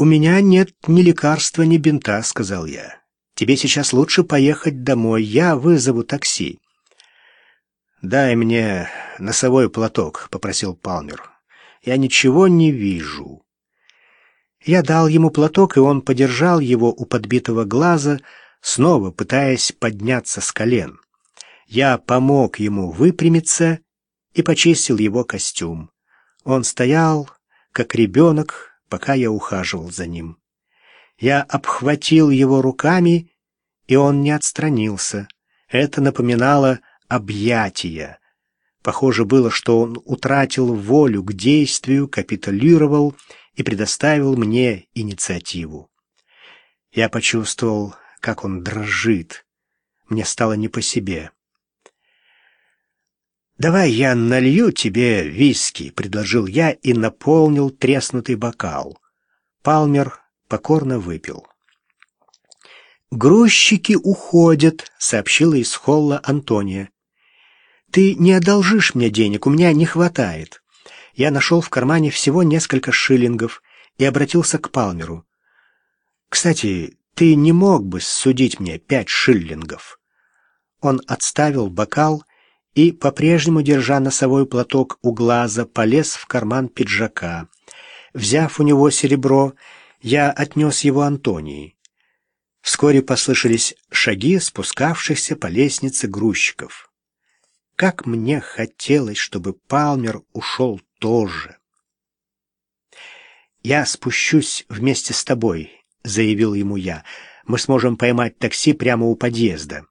«У меня нет ни лекарства, ни бинта», — сказал я. «Тебе сейчас лучше поехать домой. Я вызову такси». «Дай мне носовой платок», — попросил Палмер. «Я ничего не вижу». Я дал ему платок, и он подержал его у подбитого глаза, снова пытаясь подняться с колен. Я помог ему выпрямиться и почистил его костюм. Он стоял, как ребенок, пока я ухаживал за ним. Я обхватил его руками, и он не отстранился. Это напоминало объятия. Похоже было, что он утратил волю к действию, капитулировал и предоставил мне инициативу. Я почувствовал, как он дрожит. Мне стало не по себе. «Давай я налью тебе виски», — предложил я и наполнил треснутый бокал. Палмер покорно выпил. «Грузчики уходят», — сообщила из холла Антония. «Ты не одолжишь мне денег, у меня не хватает». Я нашел в кармане всего несколько шиллингов и обратился к Палмеру. «Кстати, ты не мог бы судить мне пять шиллингов?» Он отставил бокал и, по-прежнему держа носовой платок у глаза, полез в карман пиджака. Взяв у него серебро, я отнес его Антонии. Вскоре послышались шаги спускавшихся по лестнице грузчиков. Как мне хотелось, чтобы Палмер ушел тоже. «Я спущусь вместе с тобой», — заявил ему я. «Мы сможем поймать такси прямо у подъезда».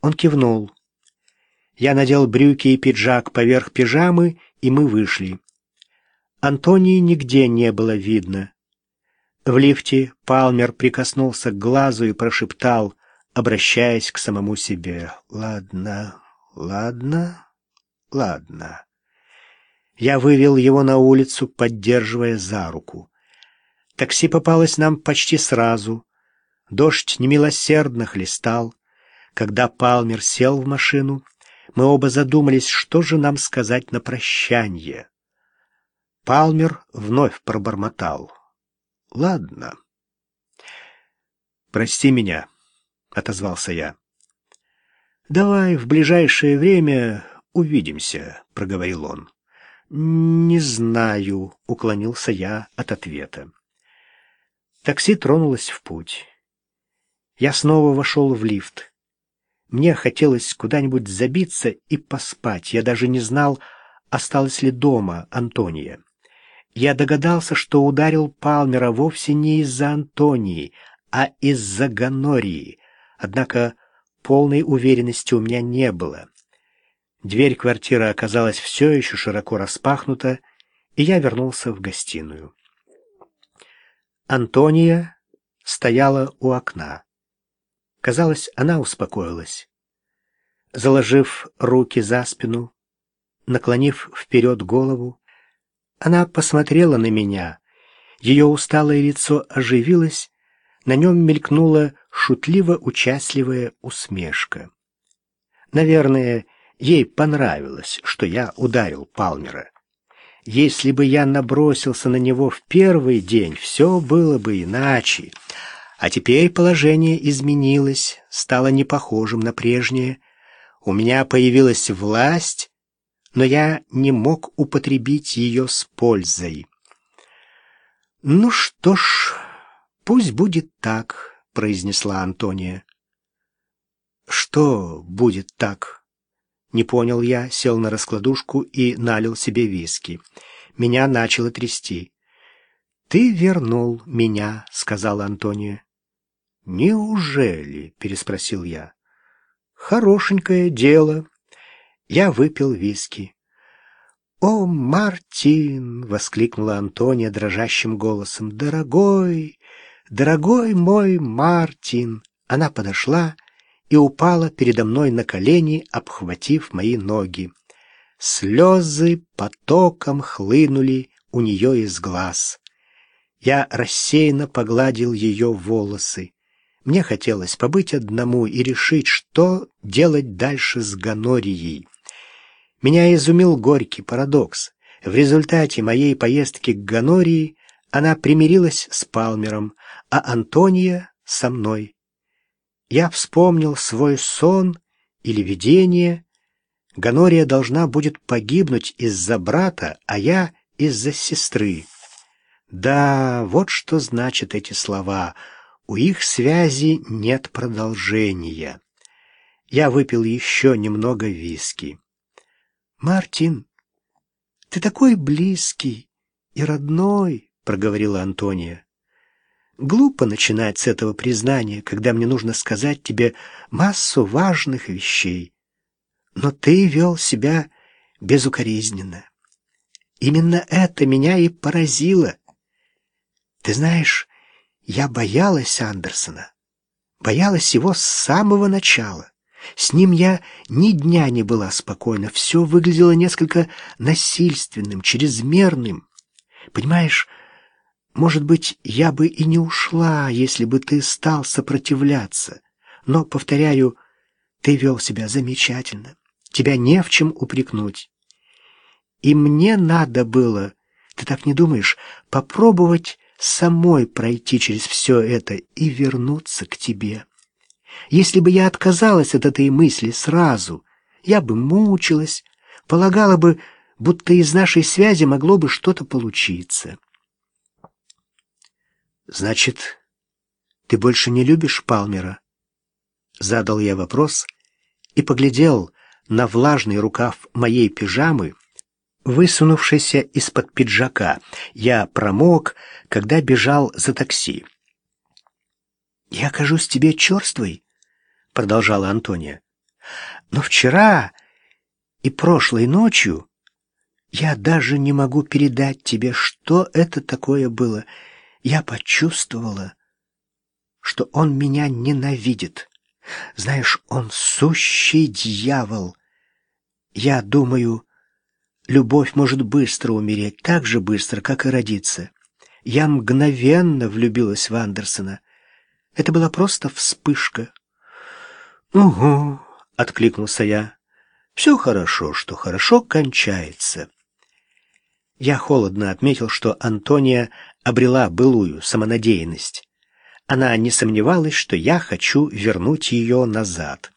Он кивнул. Я надел брюки и пиджак поверх пижамы, и мы вышли. Антонии нигде не было видно. В лифте Палмер прикоснулся к глазу и прошептал, обращаясь к самому себе. «Ладно, ладно, ладно». Я вывел его на улицу, поддерживая за руку. Такси попалось нам почти сразу. Дождь немилосердно хлестал. Когда Палмер сел в машину, мы оба задумались, что же нам сказать на прощание. Палмер вновь пробормотал. «Ладно». «Прости меня», — отозвался я. «Давай в ближайшее время увидимся», — проговорил он. «Не знаю», — уклонился я от ответа. Такси тронулось в путь. Я снова вошел в лифт. Мне хотелось куда-нибудь забиться и поспать. Я даже не знал, осталась ли дома Антония. Я догадался, что ударил Палмера вовсе не из-за Антонии, а из-за Ганории. Однако полной уверенности у меня не было. Дверь квартиры оказалась все еще широко распахнута, и я вернулся в гостиную. Антония стояла у окна. Казалось, она успокоилась. Заложив руки за спину, наклонив вперед голову, она посмотрела на меня. Ее усталое лицо оживилось, на нем мелькнула шутливо-участливая усмешка. Наверное, ей понравилось, что я ударил Палмера. Если бы я набросился на него в первый день, все было бы иначе. А теперь положение изменилось, стало не похожим на прежнее. У меня появилась власть, но я не мог употребить ее с пользой. «Ну что ж, пусть будет так», — произнесла Антония. «Что будет так?» Не понял я, сел на раскладушку и налил себе виски. Меня начало трясти. «Ты вернул меня», — сказала Антония. «Неужели?» — переспросил я. «Хорошенькое дело». Я выпил виски. «О, Мартин!» — воскликнула Антония дрожащим голосом. «Дорогой, дорогой мой Мартин!» Она подошла и упала передо мной на колени, обхватив мои ноги. Слезы потоком хлынули у нее из глаз. Я рассеянно погладил ее волосы. Мне хотелось побыть одному и решить, что делать дальше с гонорией. Меня изумил горький парадокс. В результате моей поездки к гонории Она примирилась с Палмером, а Антония — со мной. Я вспомнил свой сон или видение. Ганория должна будет погибнуть из-за брата, а я — из-за сестры. Да, вот что значат эти слова. У их связи нет продолжения. Я выпил еще немного виски. «Мартин, ты такой близкий и родной», — проговорила Антония. «Глупо начинать с этого признания, когда мне нужно сказать тебе массу важных вещей. Но ты вел себя безукоризненно. Именно это меня и поразило. Ты знаешь, я боялась Андерсона. Боялась его с самого начала. С ним я ни дня не была спокойна. Все выглядело несколько насильственным, чрезмерным. Понимаешь, может быть, я бы и не ушла, если бы ты стал сопротивляться. Но, повторяю, ты вел себя замечательно. Тебя не в чем упрекнуть. И мне надо было, ты так не думаешь, попробовать самой пройти через все это и вернуться к тебе. Если бы я отказалась от этой мысли сразу, я бы мучилась, полагала бы, будто из нашей связи могло бы что-то получиться. «Значит, ты больше не любишь Палмера?» Задал я вопрос и поглядел на влажный рукав моей пижамы, высунувшийся из-под пиджака. Я промок, когда бежал за такси. «Я кажусь тебе черствой?» — продолжала Антония. «Но вчера и прошлой ночью я даже не могу передать тебе, что это такое было. Я почувствовала, что он меня ненавидит. Знаешь, он сущий дьявол. Я думаю, любовь может быстро умереть, так же быстро, как и родиться. Я мгновенно влюбилась в Андерсона. Это была просто вспышка. «Угу», — откликнулся я. «Все хорошо, что хорошо кончается». Я холодно отметил, что Антония обрела былую самонадеянность. Она не сомневалась, что я хочу вернуть ее назад.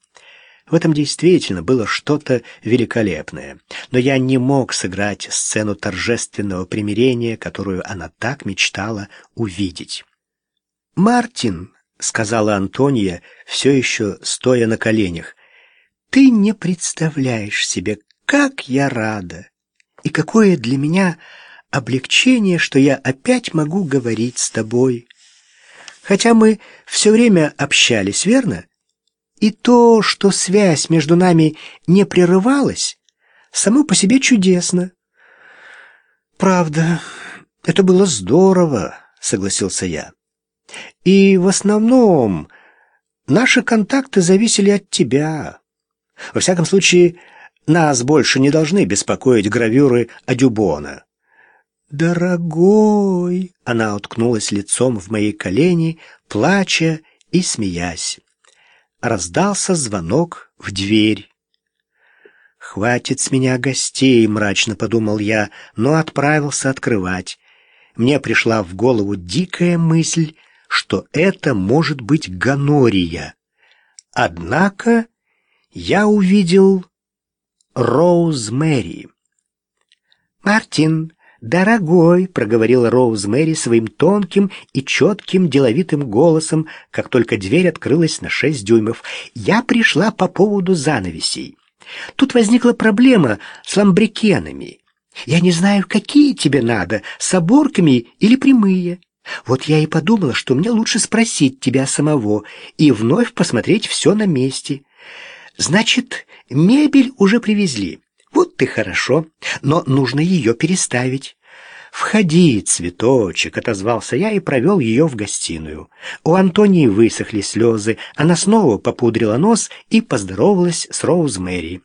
В этом действительно было что-то великолепное, но я не мог сыграть сцену торжественного примирения, которую она так мечтала увидеть. «Мартин», — сказала Антония, все еще стоя на коленях, — «ты не представляешь себе, как я рада, и какое для меня облегчение, что я опять могу говорить с тобой. Хотя мы все время общались, верно?» И то, что связь между нами не прерывалась, само по себе чудесно. Правда, это было здорово, согласился я. И в основном наши контакты зависели от тебя. Во всяком случае, нас больше не должны беспокоить гравюры Адюбона. «Дорогой!» — она уткнулась лицом в мои колени, плача и смеясь раздался звонок в дверь. «Хватит с меня гостей», — мрачно подумал я, но отправился открывать. Мне пришла в голову дикая мысль, что это может быть гонория. Однако я увидел Роуз Мэри. «Мартин, «Дорогой», — проговорила Роуз Мэри своим тонким и четким деловитым голосом, как только дверь открылась на шесть дюймов, «я пришла по поводу занавесей. Тут возникла проблема с ламбрикенами. Я не знаю, какие тебе надо, с оборками или прямые. Вот я и подумала, что мне лучше спросить тебя самого и вновь посмотреть все на месте. Значит, мебель уже привезли». Вот ты хорошо, но нужно ее переставить. «Входи, цветочек», — отозвался я и провел ее в гостиную. У Антонии высохли слезы, она снова попудрила нос и поздоровалась с Роуз Мэри.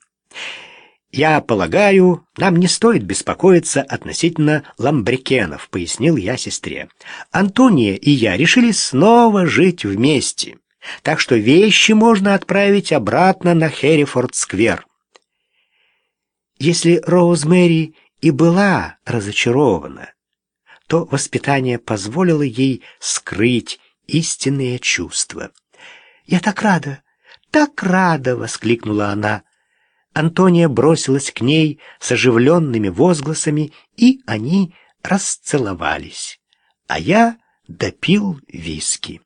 «Я полагаю, нам не стоит беспокоиться относительно ламбрикенов», — пояснил я сестре. «Антония и я решили снова жить вместе, так что вещи можно отправить обратно на Херрифорд-сквер». Если Роуз Мэри и была разочарована, то воспитание позволило ей скрыть истинные чувства. «Я так рада, так рада!» — воскликнула она. Антония бросилась к ней с оживленными возгласами, и они расцеловались. А я допил виски.